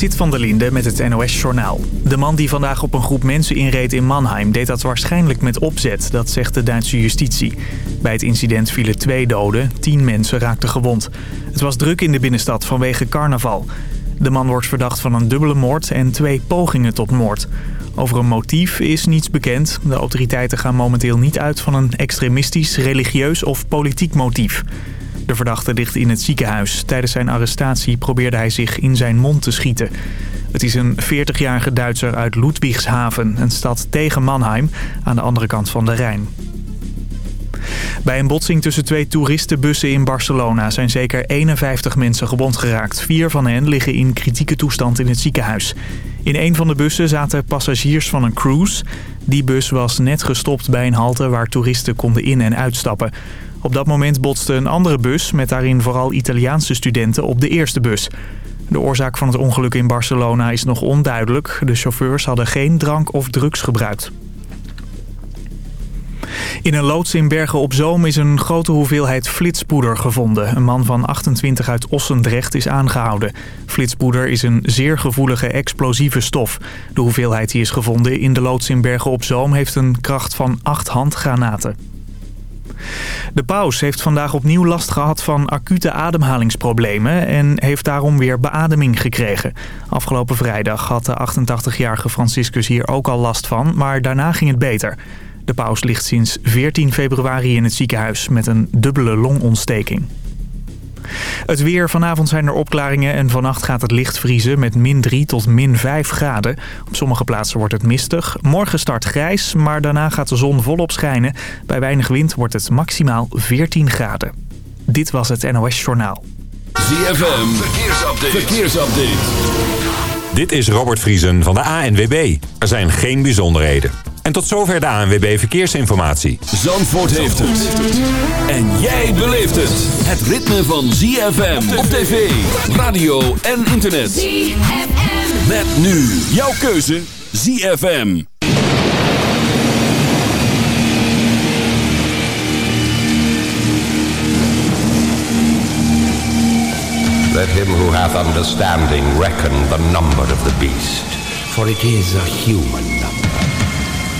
Zit van der Linde met het NOS-journaal. De man die vandaag op een groep mensen inreed in Mannheim... deed dat waarschijnlijk met opzet, dat zegt de Duitse justitie. Bij het incident vielen twee doden, tien mensen raakten gewond. Het was druk in de binnenstad vanwege carnaval. De man wordt verdacht van een dubbele moord en twee pogingen tot moord. Over een motief is niets bekend. De autoriteiten gaan momenteel niet uit van een extremistisch, religieus of politiek motief. De verdachte ligt in het ziekenhuis. Tijdens zijn arrestatie probeerde hij zich in zijn mond te schieten. Het is een 40-jarige Duitser uit Ludwigshaven, een stad tegen Mannheim, aan de andere kant van de Rijn. Bij een botsing tussen twee toeristenbussen in Barcelona zijn zeker 51 mensen gewond geraakt. Vier van hen liggen in kritieke toestand in het ziekenhuis. In een van de bussen zaten passagiers van een cruise. Die bus was net gestopt bij een halte waar toeristen konden in- en uitstappen. Op dat moment botste een andere bus met daarin vooral Italiaanse studenten op de eerste bus. De oorzaak van het ongeluk in Barcelona is nog onduidelijk. De chauffeurs hadden geen drank of drugs gebruikt. In een loods in Bergen op Zoom is een grote hoeveelheid flitspoeder gevonden. Een man van 28 uit Ossendrecht is aangehouden. Flitspoeder is een zeer gevoelige explosieve stof. De hoeveelheid die is gevonden in de loods in Bergen op Zoom heeft een kracht van 8 handgranaten. De paus heeft vandaag opnieuw last gehad van acute ademhalingsproblemen en heeft daarom weer beademing gekregen. Afgelopen vrijdag had de 88-jarige Franciscus hier ook al last van, maar daarna ging het beter. De paus ligt sinds 14 februari in het ziekenhuis met een dubbele longontsteking. Het weer. Vanavond zijn er opklaringen en vannacht gaat het licht vriezen met min 3 tot min 5 graden. Op sommige plaatsen wordt het mistig. Morgen start grijs, maar daarna gaat de zon volop schijnen. Bij weinig wind wordt het maximaal 14 graden. Dit was het NOS Journaal. ZFM. Verkeersupdate. Verkeersupdate. Dit is Robert Vriesen van de ANWB. Er zijn geen bijzonderheden. En tot zover de ANWB Verkeersinformatie. Zandvoort heeft het. En jij beleeft het. Het ritme van ZFM op tv, radio en internet. ZFM. Met nu jouw keuze ZFM. Let him who hath understanding reckon the number of the beast, for it is a human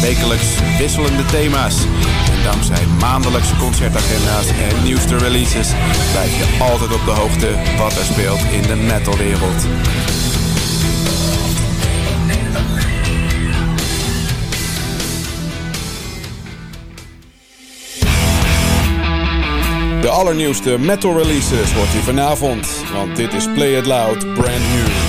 Wekelijks wisselende thema's. En dankzij maandelijkse concertagenda's en nieuwste releases blijf je altijd op de hoogte wat er speelt in de metalwereld. De allernieuwste metal releases hoort u vanavond, want dit is Play It Loud Brand New.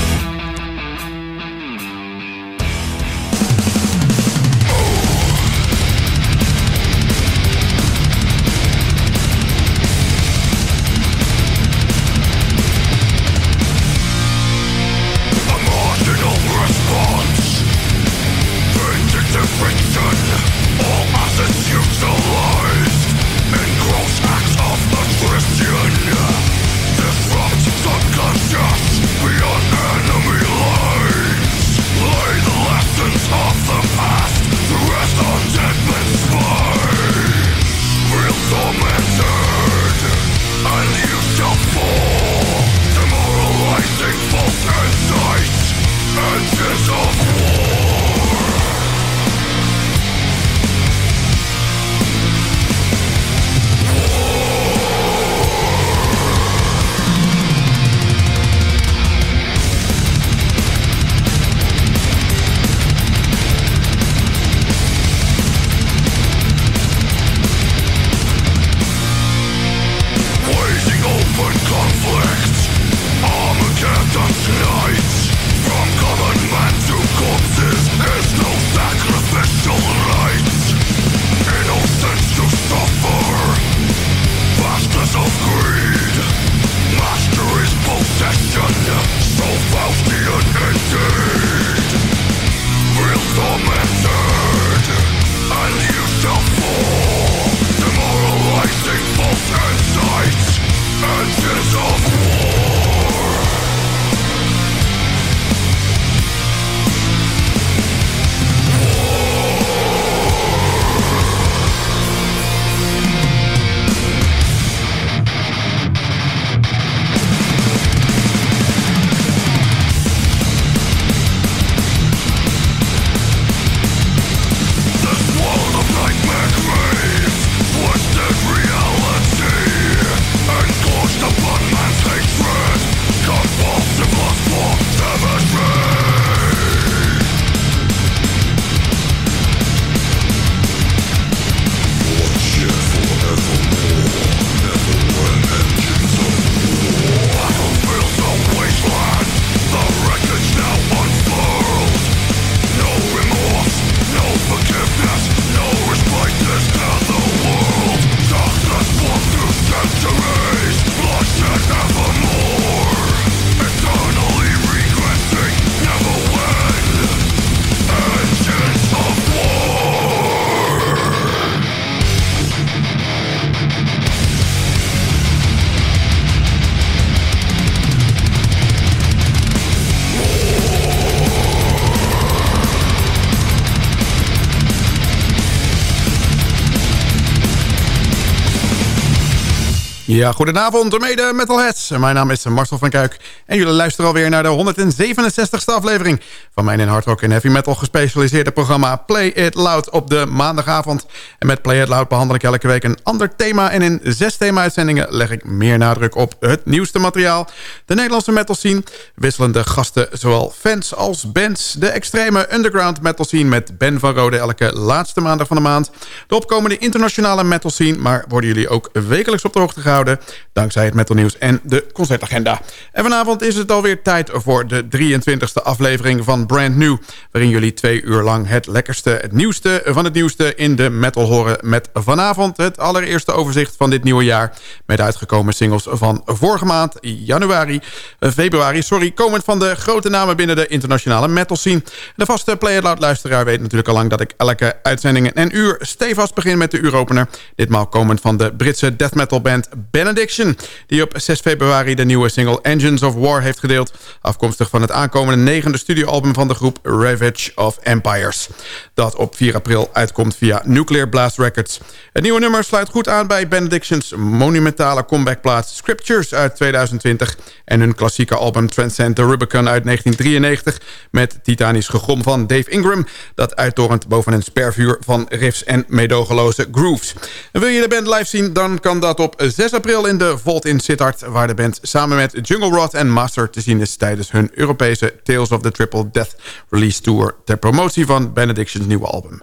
Ja, goedenavond, mede metalheads. Mijn naam is Marcel van Kuik en jullie luisteren alweer naar de 167ste aflevering van mijn in hardrock en heavy metal gespecialiseerde programma Play It Loud op de maandagavond. En met Play It Loud behandel ik elke week een ander thema en in zes thema-uitzendingen leg ik meer nadruk op het nieuwste materiaal, de Nederlandse metal scene, wisselende gasten, zowel fans als bands, de extreme underground metal scene met Ben van Rode elke laatste maandag van de maand, de opkomende internationale metal scene, maar worden jullie ook wekelijks op de hoogte gehouden dankzij het Metal Nieuws en de concertagenda. En vanavond is het alweer tijd voor de 23e aflevering van Brand New... waarin jullie twee uur lang het lekkerste, het nieuwste van het nieuwste in de metal horen... met vanavond het allereerste overzicht van dit nieuwe jaar... met uitgekomen singles van vorige maand, januari, eh, februari... sorry, komend van de grote namen binnen de internationale metal scene. De vaste Play It luisteraar weet natuurlijk al lang... dat ik elke uitzending een uur stevast begin met de uuropener. Ditmaal komend van de Britse death metal band Benediction... die op 6 februari de nieuwe single Engines of War heeft gedeeld... afkomstig van het aankomende negende studioalbum van de groep Ravage of Empires... dat op 4 april uitkomt via Nuclear Blast Records. Het nieuwe nummer sluit goed aan bij Benedictions monumentale comebackplaat Scriptures uit 2020... en hun klassieke album Transcend the Rubicon uit 1993... met titanisch gegrom van Dave Ingram... dat uittorent boven een spervuur van riffs en medogeloze grooves. wil je de band live zien, dan kan dat op 6 april in de Vault in Sittard... waar de band samen met Jungle Rod en Master te zien is... tijdens hun Europese Tales of the Triple Death Release Tour... ter promotie van Benediction's nieuwe album.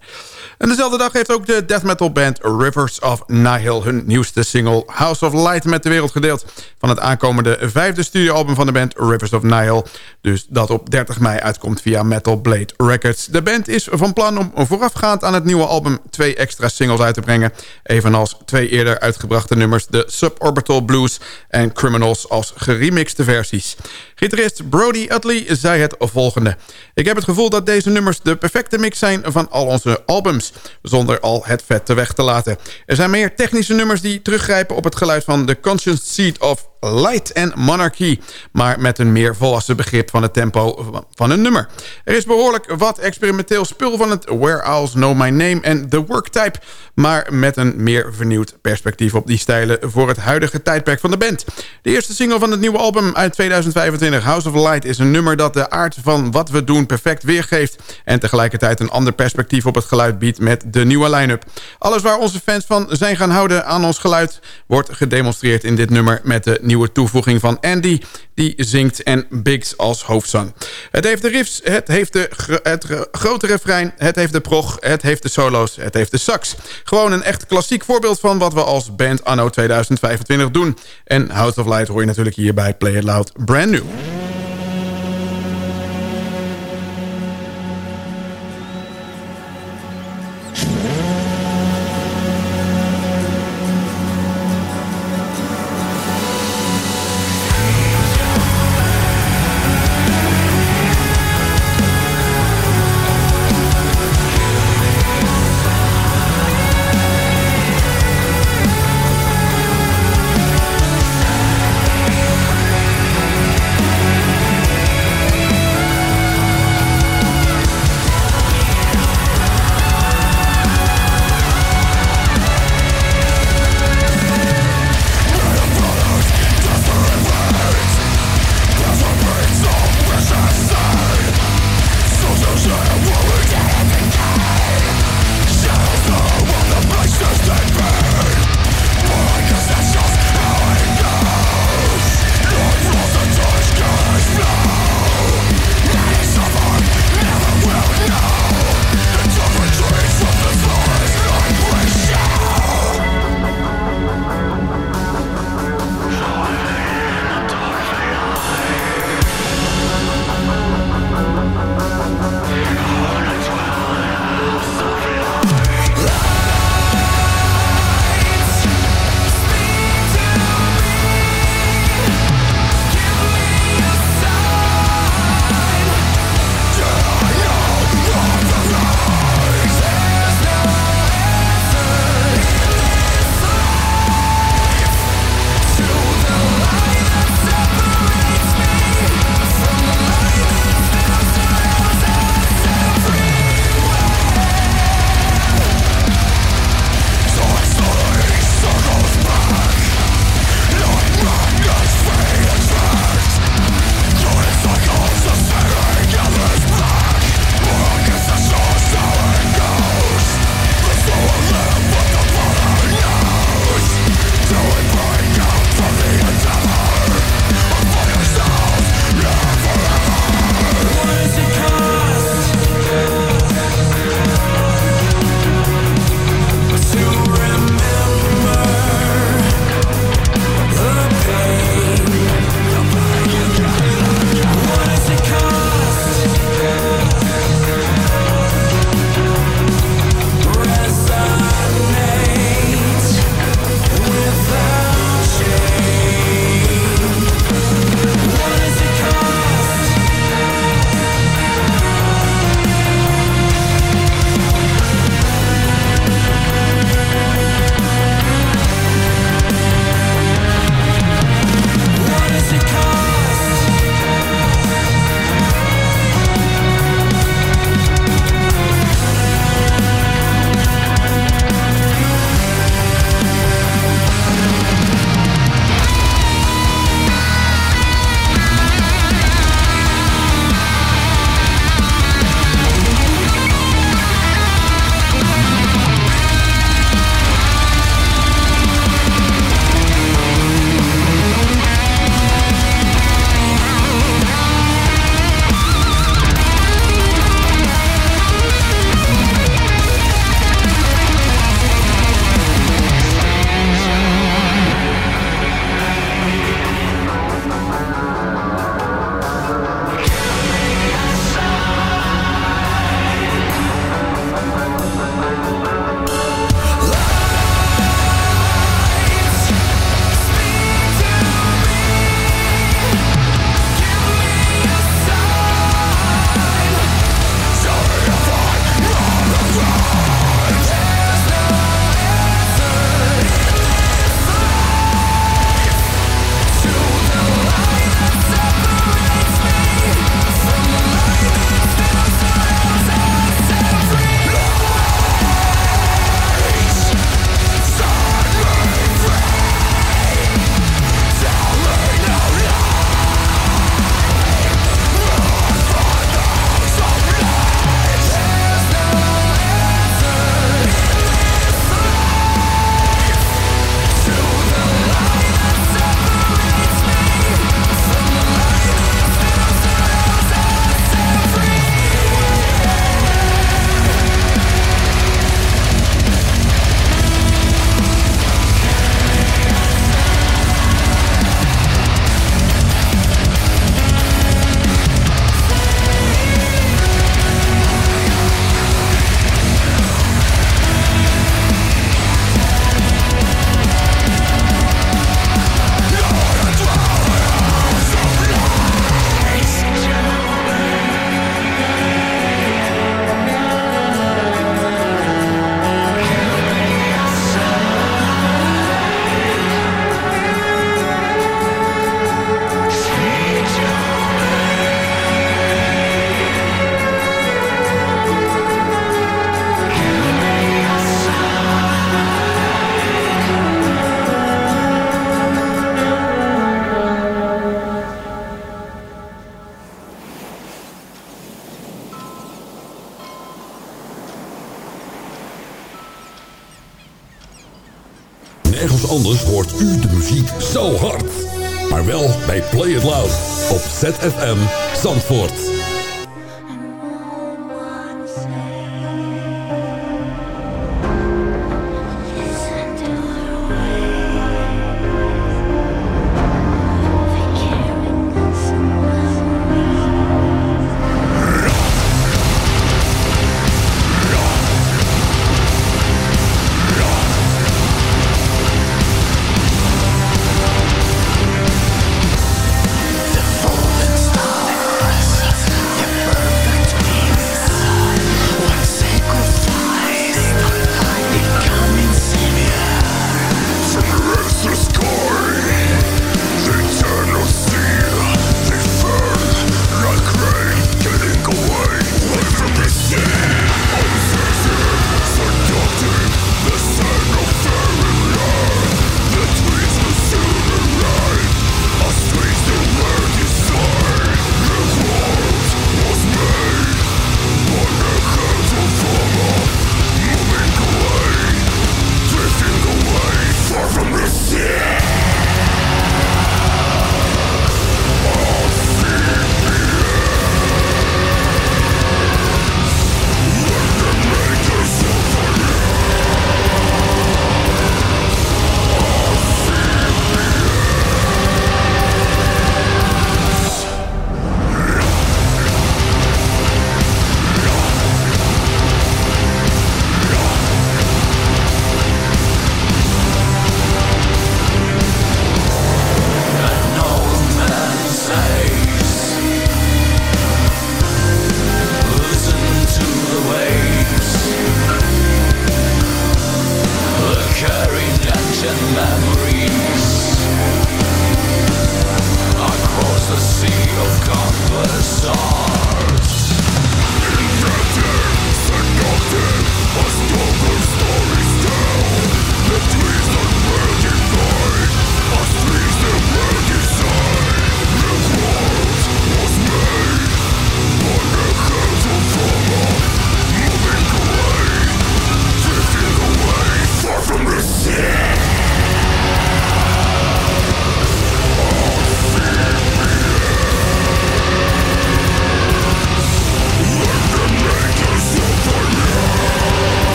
En dezelfde dag heeft ook de death metal band Rivers of Nihil... hun nieuwste single House of Light met de wereld gedeeld... van het aankomende vijfde studioalbum van de band Rivers of Nihil. Dus dat op 30 mei uitkomt via Metal Blade Records. De band is van plan om voorafgaand aan het nieuwe album... twee extra singles uit te brengen. Evenals twee eerder uitgebrachte nummers... de Suborbital Blues en Criminals als geremixte versies. Gitarist Brody Utley zei het volgende. Ik heb het gevoel dat deze nummers de perfecte mix zijn van al onze albums. Zonder al het vet te weg te laten. Er zijn meer technische nummers die teruggrijpen op het geluid van The Conscious Seed of Light and Monarchy. Maar met een meer volwassen begrip van het tempo van een nummer. Er is behoorlijk wat experimenteel spul van het Where Owls Know My Name en The Worktype. Maar met een meer vernieuwd perspectief op die stijlen voor het huidige tijdperk van de band. De eerste single van het nieuwe album uit 2025, House of Light, is een nummer dat de aard van wat we doen perfect weergeeft. En tegelijkertijd een ander perspectief op het geluid biedt met de nieuwe line-up. Alles waar onze fans van zijn gaan houden aan ons geluid wordt gedemonstreerd in dit nummer met de nieuwe nieuwe toevoeging van Andy... die zingt en Biggs als hoofdzang. Het heeft de riffs, het heeft de het grote refrein... het heeft de prog, het heeft de solo's, het heeft de sax. Gewoon een echt klassiek voorbeeld van wat we als band anno 2025 doen. En House of Light hoor je natuurlijk hier bij Play It Loud Brand New. Bij Play It Loud op ZFM Zandvoort.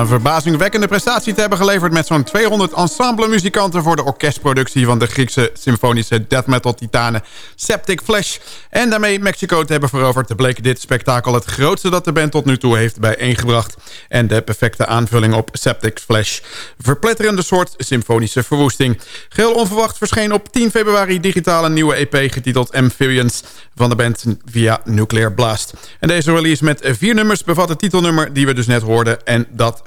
Een verbazingwekkende prestatie te hebben geleverd... met zo'n 200 ensemble-muzikanten... voor de orkestproductie van de Griekse symfonische death metal titanen Septic Flesh... en daarmee Mexico te hebben veroverd... bleek dit spektakel het grootste dat de band tot nu toe heeft bijeengebracht... en de perfecte aanvulling op Septic Flesh. Verpletterende soort symfonische verwoesting. Geheel onverwacht verscheen op 10 februari digitaal een nieuwe EP getiteld Amphibians... van de band via Nuclear Blast. En deze release met vier nummers bevat het titelnummer die we dus net hoorden... en dat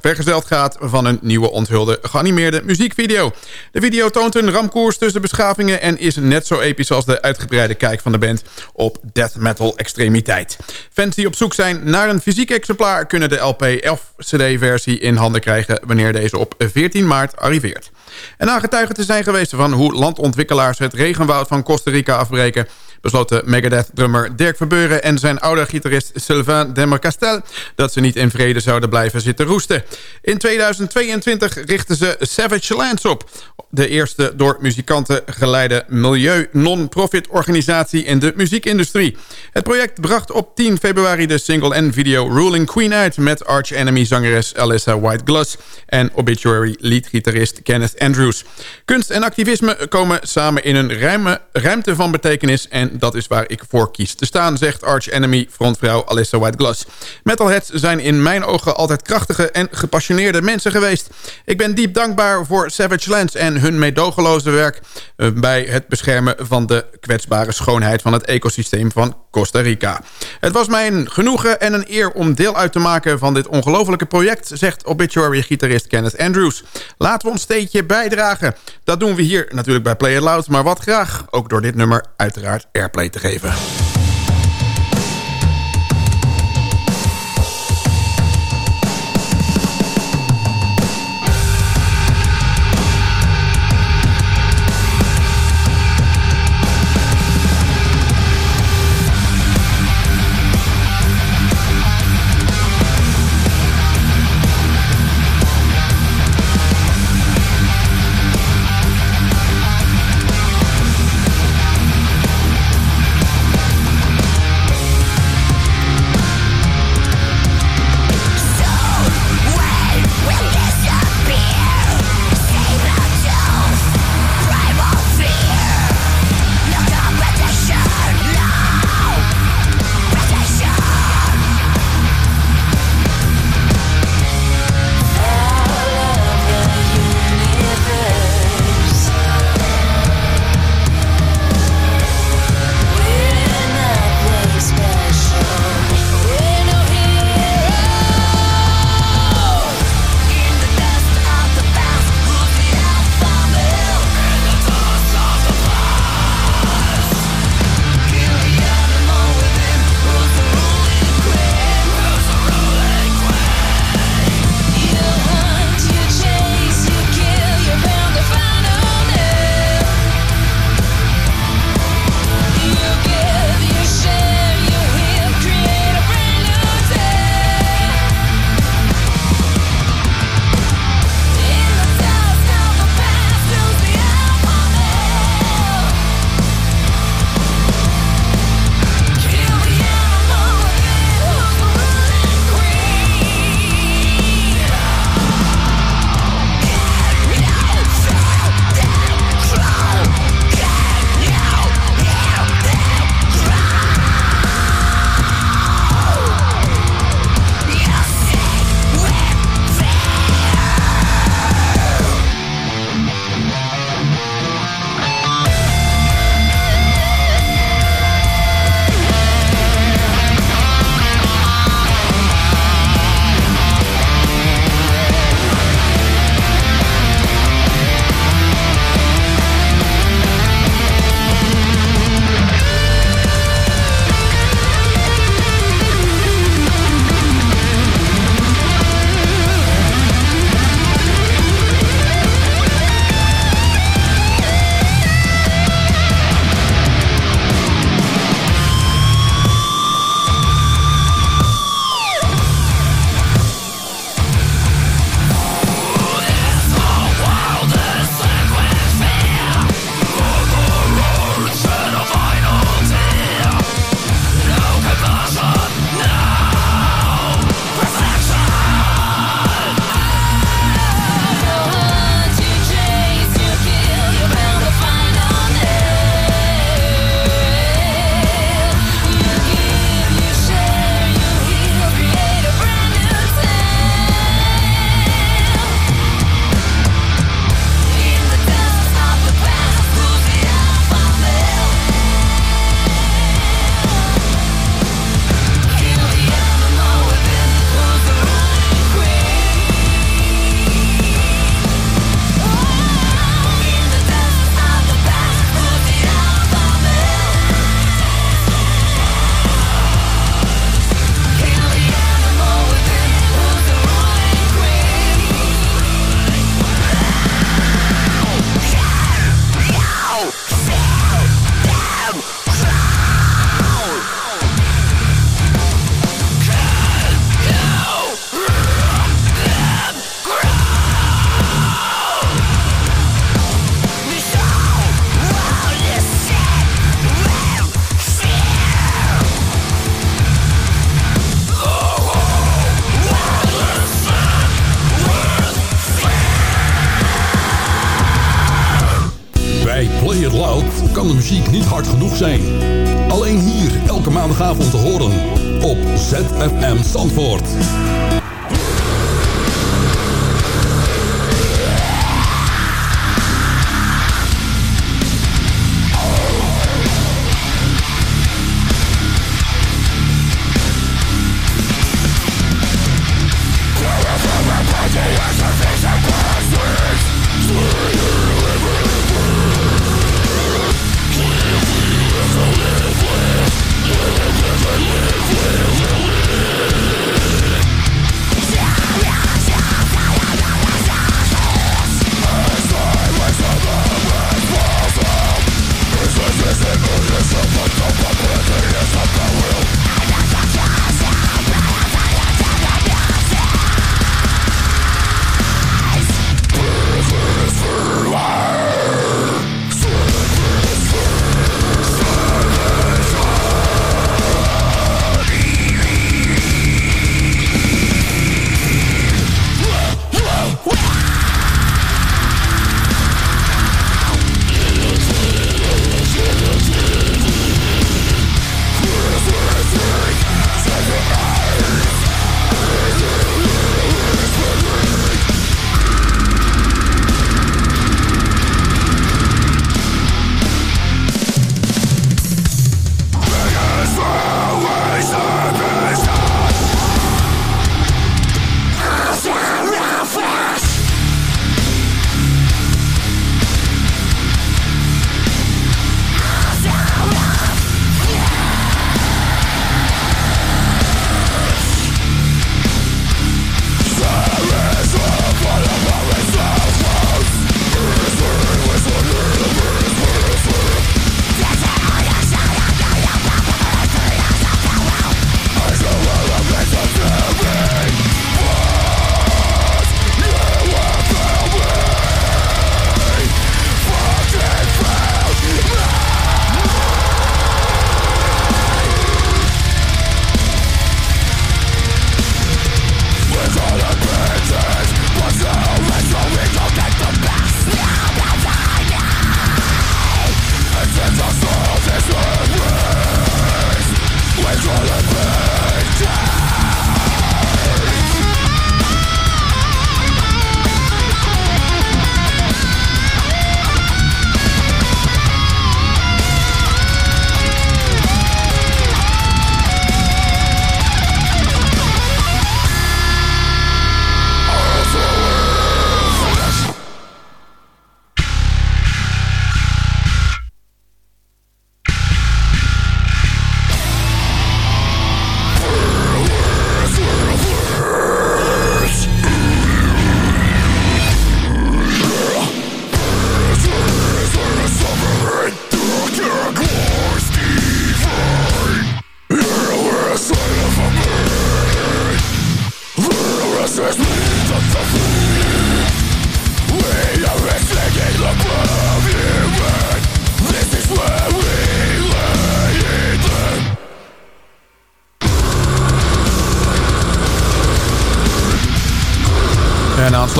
vergezeld gaat van een nieuwe onthulde geanimeerde muziekvideo. De video toont een ramkoers tussen beschavingen... en is net zo episch als de uitgebreide kijk van de band op death metal extremiteit. Fans die op zoek zijn naar een fysiek exemplaar... kunnen de LP 11 CD-versie in handen krijgen... wanneer deze op 14 maart arriveert. En na getuige te zijn geweest van hoe landontwikkelaars... het regenwoud van Costa Rica afbreken besloten Megadeth-drummer Dirk Verbeuren... en zijn oude gitarist Sylvain Demercastel... dat ze niet in vrede zouden blijven zitten roesten. In 2022 richtten ze Savage Lands op. De eerste door muzikanten geleide milieu-non-profit organisatie in de muziekindustrie. Het project bracht op 10 februari de single en video Ruling Queen uit... met Arch Enemy zangeres Alyssa White Gloss en Obituary leadgitarist Kenneth Andrews. Kunst en activisme komen samen in een ruime, ruimte van betekenis... en dat is waar ik voor kies te staan, zegt Arch Enemy frontvrouw Alyssa White Glass. Metalheads zijn in mijn ogen altijd krachtige en gepassioneerde mensen geweest. Ik ben diep dankbaar voor Savage Lands en hun meedogenloze werk... Eh, bij het beschermen van de kwetsbare schoonheid van het ecosysteem van Costa Rica. Het was mij een genoegen en een eer om deel uit te maken van dit ongelofelijke project... zegt obituary-gitarist Kenneth Andrews. Laten we ons steentje bijdragen. Dat doen we hier natuurlijk bij Play It Loud, maar wat graag. Ook door dit nummer uiteraard airplay te geven. Genoeg zijn. Alleen hier, elke maandagavond te horen op ZFM Zandvoort.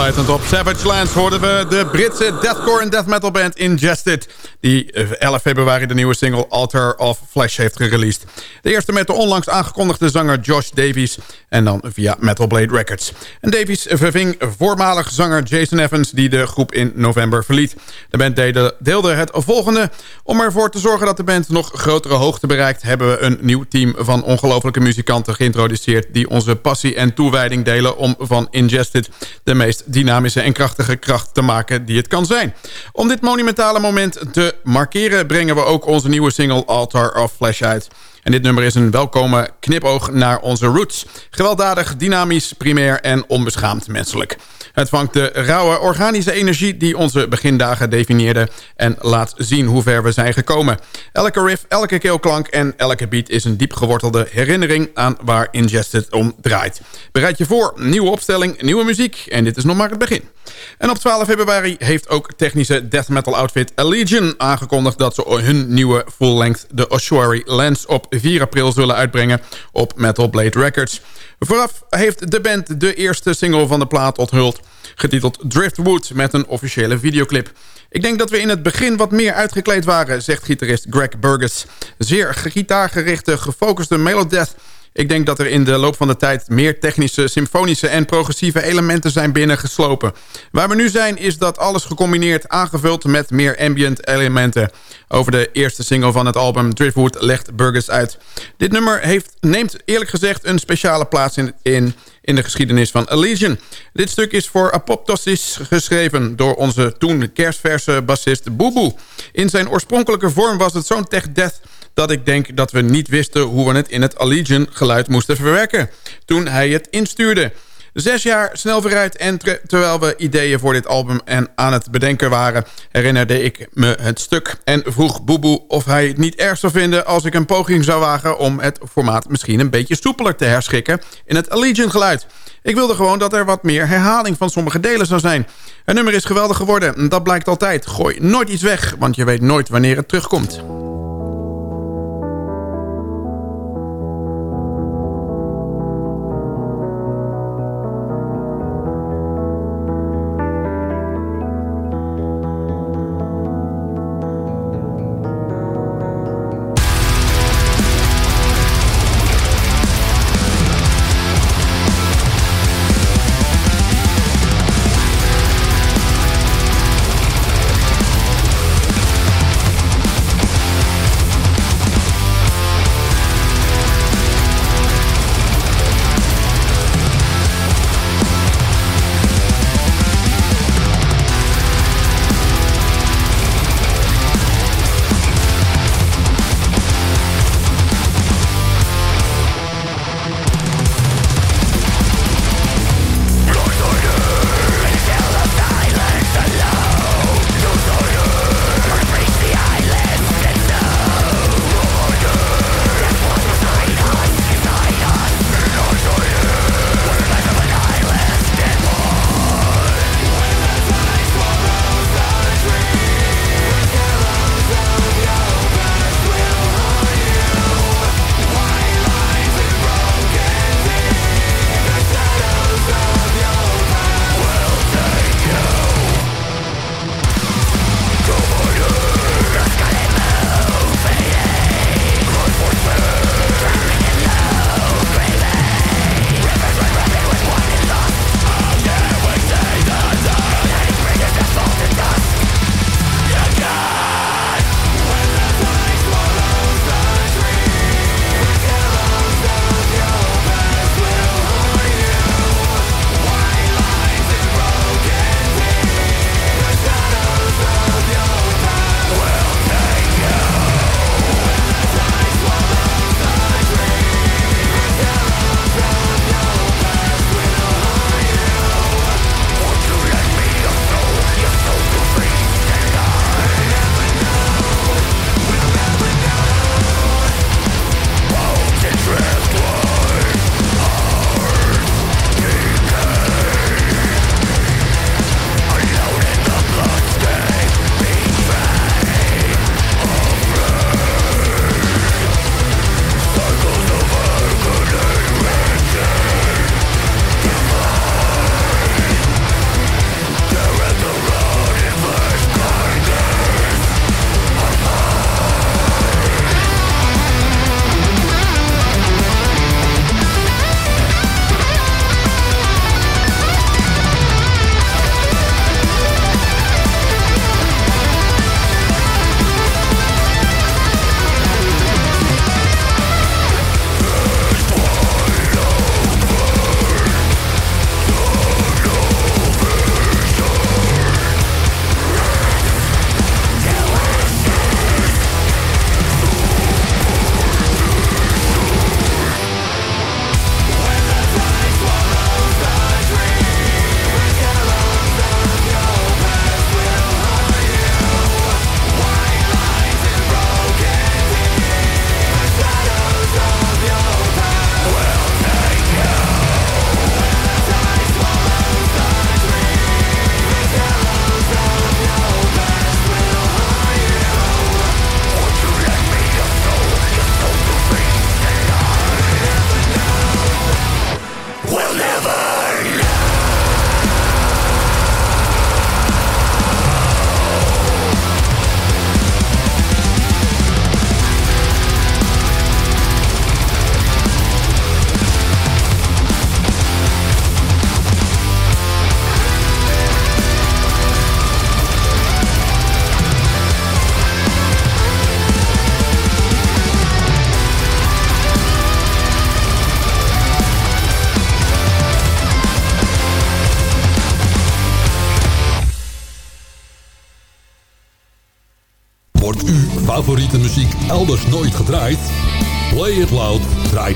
Op. Savage Lands hoorden we de Britse deathcore en death metal band Ingested... die 11 eh, februari de nieuwe single Altar of Flesh heeft gereleased. De eerste met de onlangs aangekondigde zanger Josh Davies... en dan via Metal Blade Records. En Davies verving voormalig zanger Jason Evans... die de groep in november verliet. De band deelde het volgende. Om ervoor te zorgen dat de band nog grotere hoogte bereikt... hebben we een nieuw team van ongelofelijke muzikanten geïntroduceerd... die onze passie en toewijding delen om van Ingested... de meest dynamische en krachtige kracht te maken die het kan zijn. Om dit monumentale moment te markeren... brengen we ook onze nieuwe single Altar of Flash uit... En dit nummer is een welkome knipoog naar onze roots. Gewelddadig, dynamisch, primair en onbeschaamd menselijk. Het vangt de rauwe organische energie die onze begindagen definieerde... en laat zien hoe ver we zijn gekomen. Elke riff, elke keelklank en elke beat is een diep gewortelde herinnering... aan waar Ingested om draait. Bereid je voor, nieuwe opstelling, nieuwe muziek... en dit is nog maar het begin. En op 12 februari heeft ook technische death metal outfit Allegion aangekondigd... dat ze hun nieuwe full-length The Ossuary Lens op 4 april zullen uitbrengen op Metal Blade Records. Vooraf heeft de band de eerste single van de plaat onthuld... getiteld Driftwood met een officiële videoclip. Ik denk dat we in het begin wat meer uitgekleed waren, zegt gitarist Greg Burgess. Zeer gitaargerichte, gefocuste melodeath ik denk dat er in de loop van de tijd meer technische, symfonische en progressieve elementen zijn binnengeslopen. Waar we nu zijn is dat alles gecombineerd aangevuld met meer ambient elementen. Over de eerste single van het album Driftwood legt Burgers uit. Dit nummer heeft, neemt eerlijk gezegd een speciale plaats in, in, in de geschiedenis van Elysian. Dit stuk is voor Apoptosis geschreven door onze toen kerstverse bassist Boeboe. In zijn oorspronkelijke vorm was het zo'n tech death dat ik denk dat we niet wisten hoe we het in het Allegiant geluid moesten verwerken. Toen hij het instuurde. Zes jaar snel vooruit en terwijl we ideeën voor dit album en aan het bedenken waren... herinnerde ik me het stuk en vroeg Boeboe of hij het niet erg zou vinden... als ik een poging zou wagen om het formaat misschien een beetje soepeler te herschikken... in het Allegiant geluid. Ik wilde gewoon dat er wat meer herhaling van sommige delen zou zijn. Het nummer is geweldig geworden, dat blijkt altijd. Gooi nooit iets weg, want je weet nooit wanneer het terugkomt.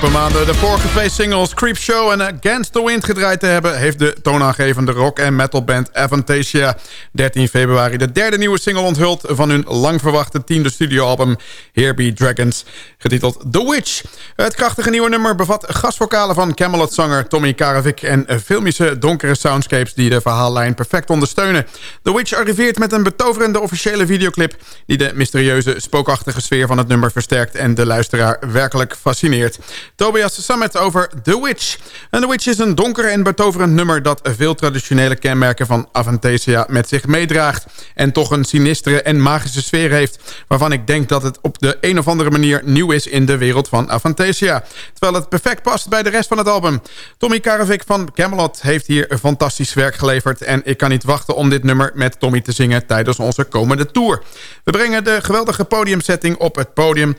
Maanden de vorige singles Creepshow en Against the Wind gedraaid te hebben... heeft de toonaangevende rock- en metalband Avantasia 13 februari... de derde nieuwe single onthuld van hun lang verwachte tiende studioalbum Here Be Dragons... getiteld The Witch. Het krachtige nieuwe nummer bevat gastvokalen van Camelot-zanger Tommy Karavik... en filmische donkere soundscapes die de verhaallijn perfect ondersteunen. The Witch arriveert met een betoverende officiële videoclip... die de mysterieuze spookachtige sfeer van het nummer versterkt... en de luisteraar werkelijk fascineert. Tobias Summit over The Witch. En The Witch is een donker en betoverend nummer... dat veel traditionele kenmerken van Avantasia met zich meedraagt... en toch een sinistere en magische sfeer heeft... waarvan ik denk dat het op de een of andere manier nieuw is... in de wereld van Avantasia. Terwijl het perfect past bij de rest van het album. Tommy Karavik van Camelot heeft hier fantastisch werk geleverd... en ik kan niet wachten om dit nummer met Tommy te zingen... tijdens onze komende tour. We brengen de geweldige podiumsetting op het podium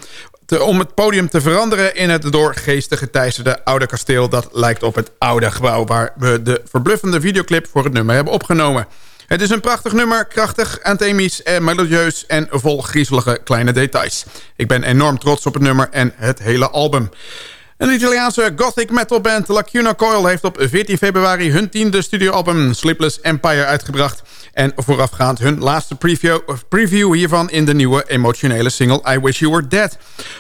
om het podium te veranderen in het door geesten geteisterde oude kasteel. Dat lijkt op het oude gebouw waar we de verbluffende videoclip voor het nummer hebben opgenomen. Het is een prachtig nummer, krachtig, anthemisch en melodieus en vol griezelige kleine details. Ik ben enorm trots op het nummer en het hele album. Een Italiaanse gothic metal band Lacuna Coil heeft op 14 februari hun tiende studioalbum Sleepless Empire uitgebracht. En voorafgaand hun laatste preview, preview hiervan in de nieuwe emotionele single I Wish You Were Dead.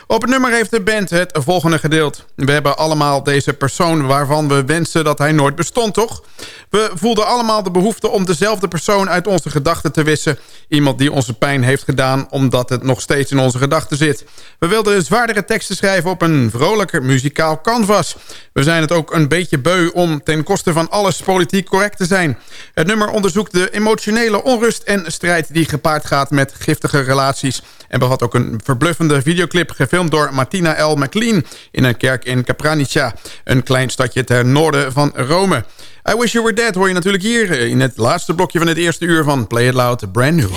Op het nummer heeft de band het volgende gedeeld. We hebben allemaal deze persoon waarvan we wensen dat hij nooit bestond, toch? We voelden allemaal de behoefte om dezelfde persoon uit onze gedachten te wissen. Iemand die onze pijn heeft gedaan omdat het nog steeds in onze gedachten zit. We wilden zwaardere teksten schrijven op een vrolijker muzikaal canvas. We zijn het ook een beetje beu om ten koste van alles politiek correct te zijn. Het nummer onderzoekt de emotionele onrust en strijd die gepaard gaat met giftige relaties. En bevat ook een verbluffende videoclip gefilmd door Martina L. McLean... in een kerk in Capranica, een klein stadje ter noorden van Rome. I Wish You Were Dead hoor je natuurlijk hier in het laatste blokje van het eerste uur van Play It Loud, Brand New.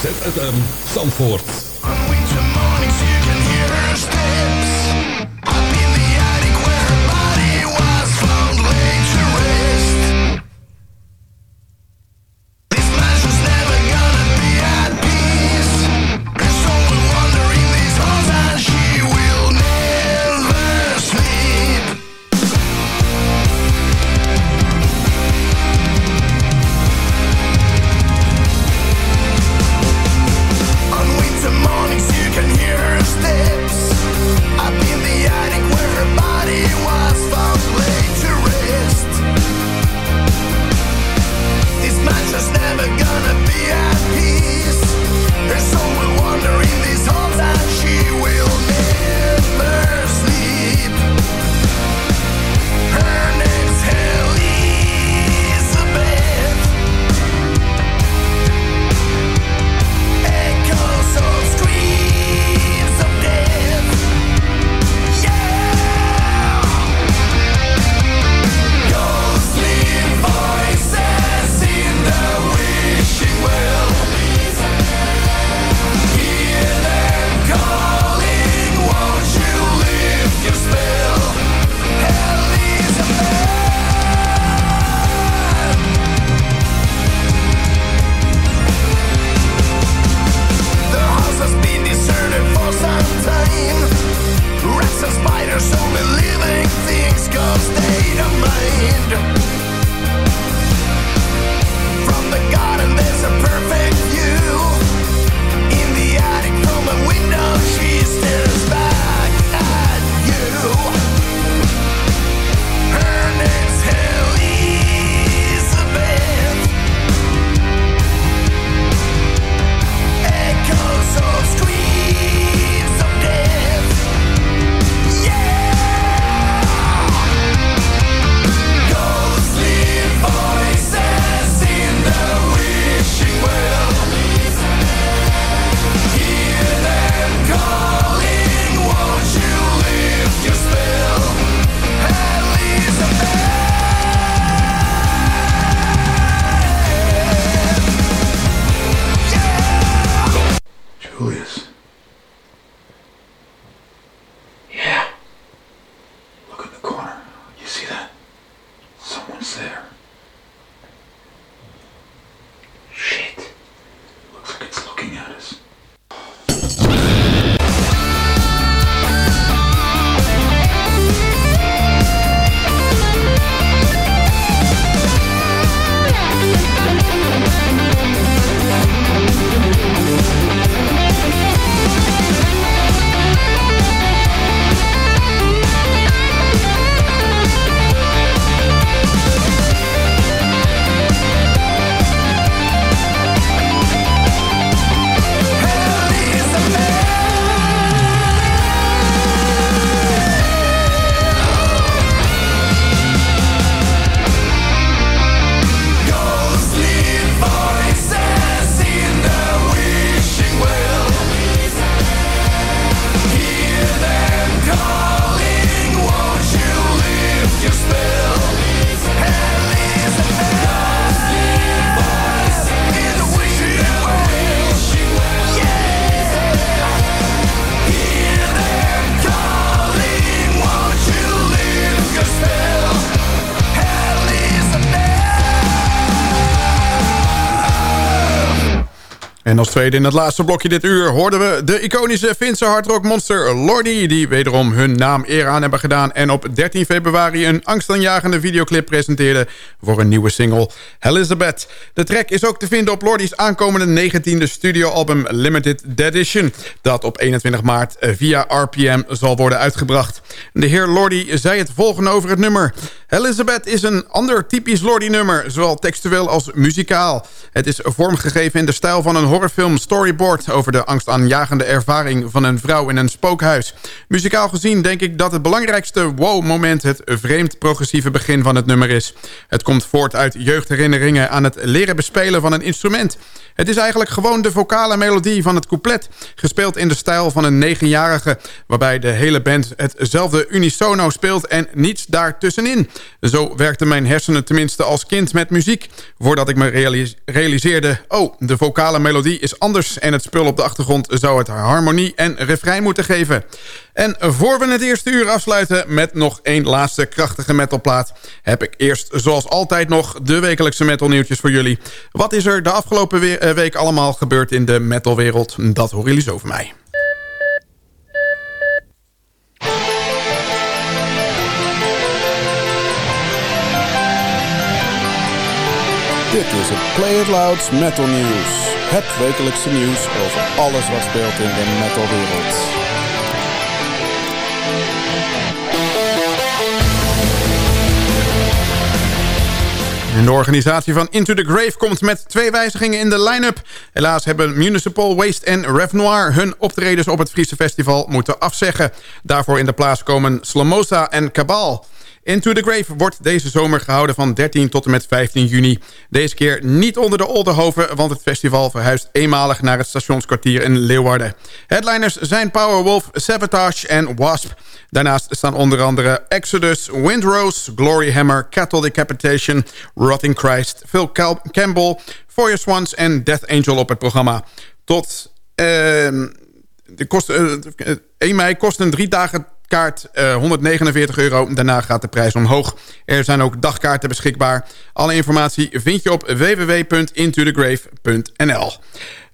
ZFM Zandvoort. In het laatste blokje dit uur hoorden we de iconische Finse hardrock monster Lordi... die wederom hun naam eer aan hebben gedaan... en op 13 februari een angstaanjagende videoclip presenteerde... voor een nieuwe single Elizabeth. De track is ook te vinden op Lordi's aankomende 19e studioalbum Limited Edition... dat op 21 maart via RPM zal worden uitgebracht. De heer Lordi zei het volgende over het nummer... Elizabeth is een ander typisch Lordi-nummer, zowel textueel als muzikaal. Het is vormgegeven in de stijl van een horrorfilm storyboard... over de angstaanjagende ervaring van een vrouw in een spookhuis. Muzikaal gezien denk ik dat het belangrijkste wow-moment... het vreemd progressieve begin van het nummer is. Het komt voort uit jeugdherinneringen aan het leren bespelen van een instrument... Het is eigenlijk gewoon de vocale melodie van het couplet... gespeeld in de stijl van een negenjarige... waarbij de hele band hetzelfde unisono speelt en niets daartussenin. Zo werkten mijn hersenen tenminste als kind met muziek... voordat ik me realiseerde... oh, de vocale melodie is anders... en het spul op de achtergrond zou het harmonie en refrein moeten geven. En voor we het eerste uur afsluiten met nog één laatste krachtige metalplaat... heb ik eerst zoals altijd nog de wekelijkse metalnieuwtjes voor jullie. Wat is er de afgelopen eh, week allemaal gebeurd in de metalwereld? Dat horen jullie zo van mij. Dit is het Play It Louds Metal News. Het wekelijkse nieuws over alles wat speelt in de metalwereld. De organisatie van Into the Grave komt met twee wijzigingen in de line-up. Helaas hebben Municipal Waste en Rev Noir hun optredens op het Friese Festival moeten afzeggen. Daarvoor in de plaats komen Slamosa en Cabal. Into the Grave wordt deze zomer gehouden van 13 tot en met 15 juni. Deze keer niet onder de Oldenhoven, want het festival verhuist eenmalig naar het stationskwartier in Leeuwarden. Headliners zijn Powerwolf, Sabotage en Wasp. Daarnaast staan onder andere Exodus, Windrose, Glory Hammer, Cattle Decapitation, Rotting Christ, Phil Campbell, Fire Swans en Death Angel op het programma. Tot... Uh, de kost, uh, eh, 1 mei kost een drie dagen kaart uh, 149 euro. Daarna gaat de prijs omhoog. Er zijn ook dagkaarten beschikbaar. Alle informatie vind je op www.intothegrave.nl.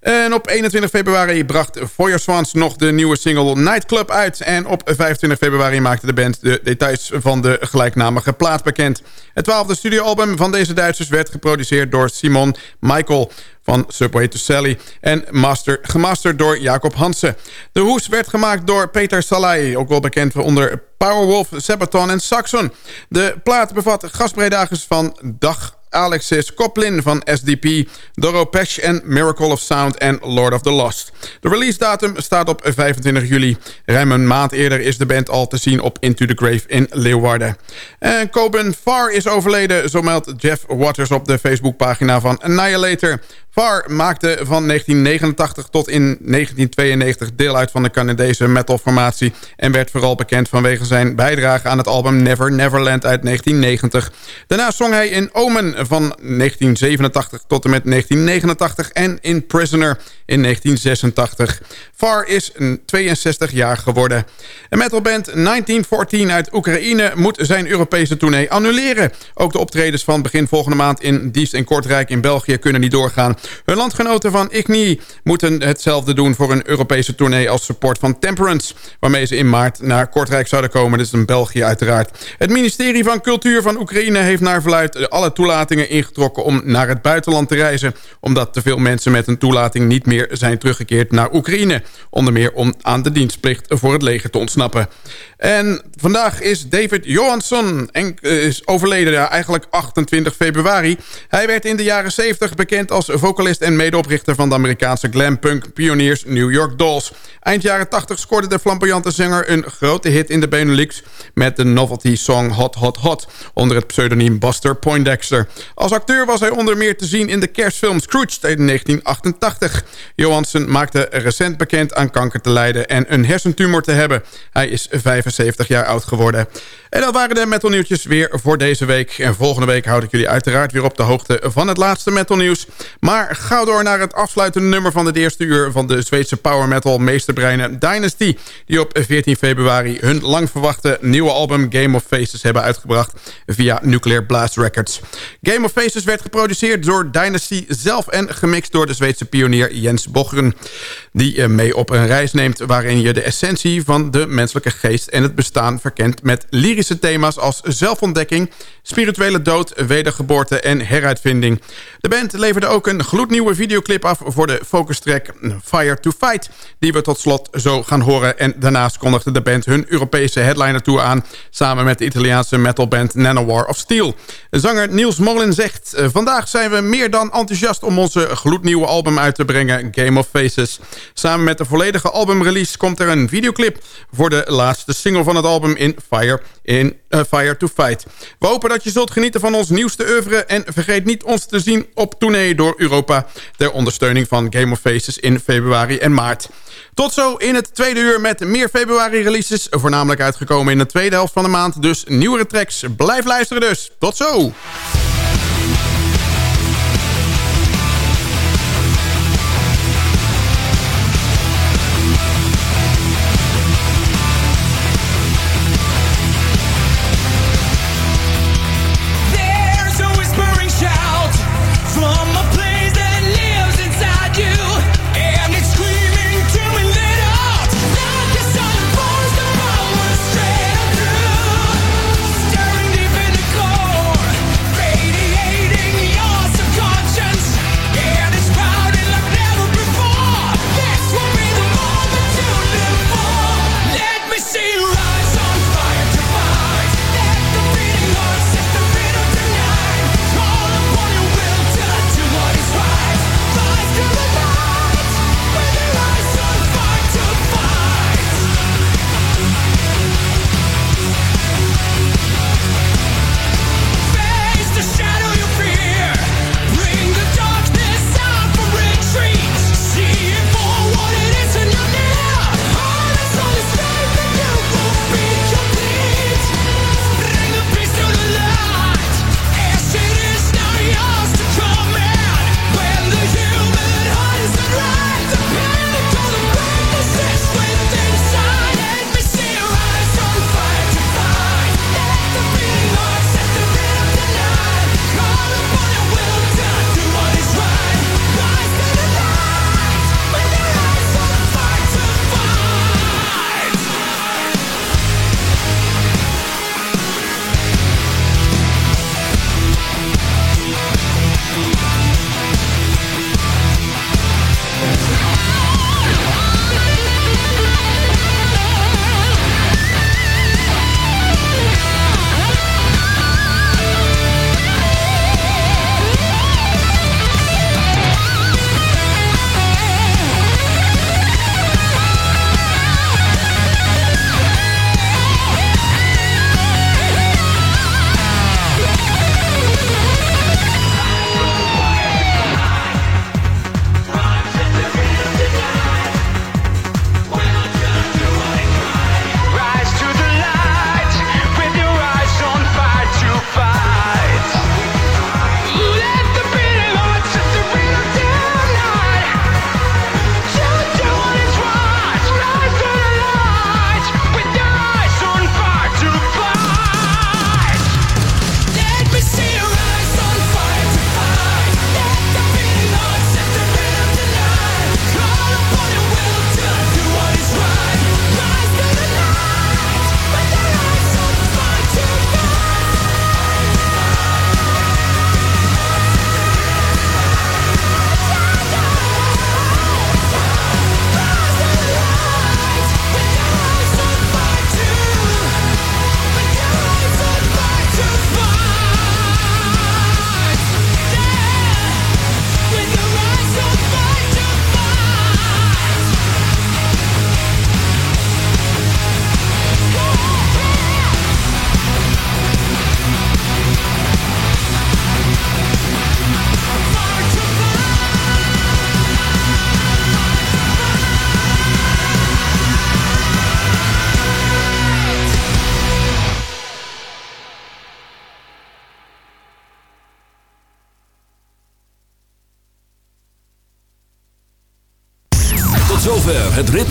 En op 21 februari bracht Foyer Swans nog de nieuwe single Nightclub uit. En op 25 februari maakte de band de details van de gelijknamige plaat bekend. Het twaalfde studioalbum van deze Duitsers werd geproduceerd door Simon Michael van Subway to Sally en master, gemasterd door Jacob Hansen. De hoes werd gemaakt door Peter Salai, ook wel bekend onder Powerwolf, Sabaton en Saxon. De plaat bevat gastbreedagers van Dag Alexis Koplin van SDP, Doro Pesh en Miracle of Sound en Lord of the Lost. De release datum staat op 25 juli. Ruim een maand eerder is de band al te zien op Into the Grave in Leeuwarden. En Coben Farr is overleden, zo meldt Jeff Waters op de Facebookpagina van Annihilator. Farr maakte van 1989 tot in 1992 deel uit van de Canadese metalformatie... en werd vooral bekend vanwege zijn bijdrage aan het album Never Neverland uit 1990. Daarna zong hij in Omen van 1987 tot en met 1989 en in Prisoner in 1986. Farr is 62 jaar geworden. De metalband 1914 uit Oekraïne moet zijn Europese tournee annuleren. Ook de optredens van begin volgende maand in Diest en Kortrijk in België kunnen niet doorgaan. Hun landgenoten van Igni moeten hetzelfde doen voor een Europese tournee als support van Temperance, waarmee ze in maart naar Kortrijk zouden komen. Dat is in België uiteraard. Het ministerie van Cultuur van Oekraïne heeft naar verluid alle ingetrokken om naar het buitenland te reizen, omdat te veel mensen met een toelating niet meer zijn teruggekeerd naar Oekraïne. Onder meer om aan de dienstplicht voor het leger te ontsnappen. En vandaag is David Johansson en, eh, is overleden, eigenlijk 28 februari. Hij werd in de jaren 70 bekend als vocalist en medeoprichter van de Amerikaanse glampunk pioniers New York Dolls. Eind jaren 80 scoorde de flamboyante zanger een grote hit in de Benelux met de novelty song Hot Hot Hot onder het pseudoniem Buster Poindexter. Als acteur was hij onder meer te zien in de kerstfilm Scrooge in 1988. Johansson maakte recent bekend aan kanker te lijden en een hersentumor te hebben. Hij is 65 75 jaar oud geworden. En dat waren de metal nieuwtjes weer voor deze week. En volgende week houd ik jullie uiteraard weer op de hoogte van het laatste metal nieuws. Maar gauw door naar het afsluitende nummer van het eerste uur... van de Zweedse power metal meesterbreinen Dynasty... die op 14 februari hun lang verwachte nieuwe album Game of Faces hebben uitgebracht... via Nuclear Blast Records. Game of Faces werd geproduceerd door Dynasty zelf... en gemixt door de Zweedse pionier Jens Bocheren... die eh, mee op een reis neemt waarin je de essentie van de menselijke geest... en het bestaan verkent met lyrische thema's als zelfontdekking... spirituele dood, wedergeboorte en heruitvinding. De band leverde ook een gloednieuwe videoclip af voor de focus track Fire to Fight... die we tot slot zo gaan horen. En daarnaast kondigde de band hun Europese headliner tour aan... samen met de Italiaanse metalband Nanowar of Steel. Zanger Niels Molin zegt... Eh, Vandaag zijn we meer dan enthousiast om onze gloednieuwe album uit te brengen... Game of Faces. Samen met de volledige albumrelease komt er een videoclip... voor de laatste single van het album in Fire, in, uh, Fire to Fight. We hopen dat je zult genieten van ons nieuwste oeuvre... en vergeet niet ons te zien op tournee door Europa... ter ondersteuning van Game of Faces in februari en maart. Tot zo in het tweede uur met meer februari-releases... voornamelijk uitgekomen in de tweede helft van de maand. Dus nieuwere tracks. Blijf luisteren dus. Tot zo!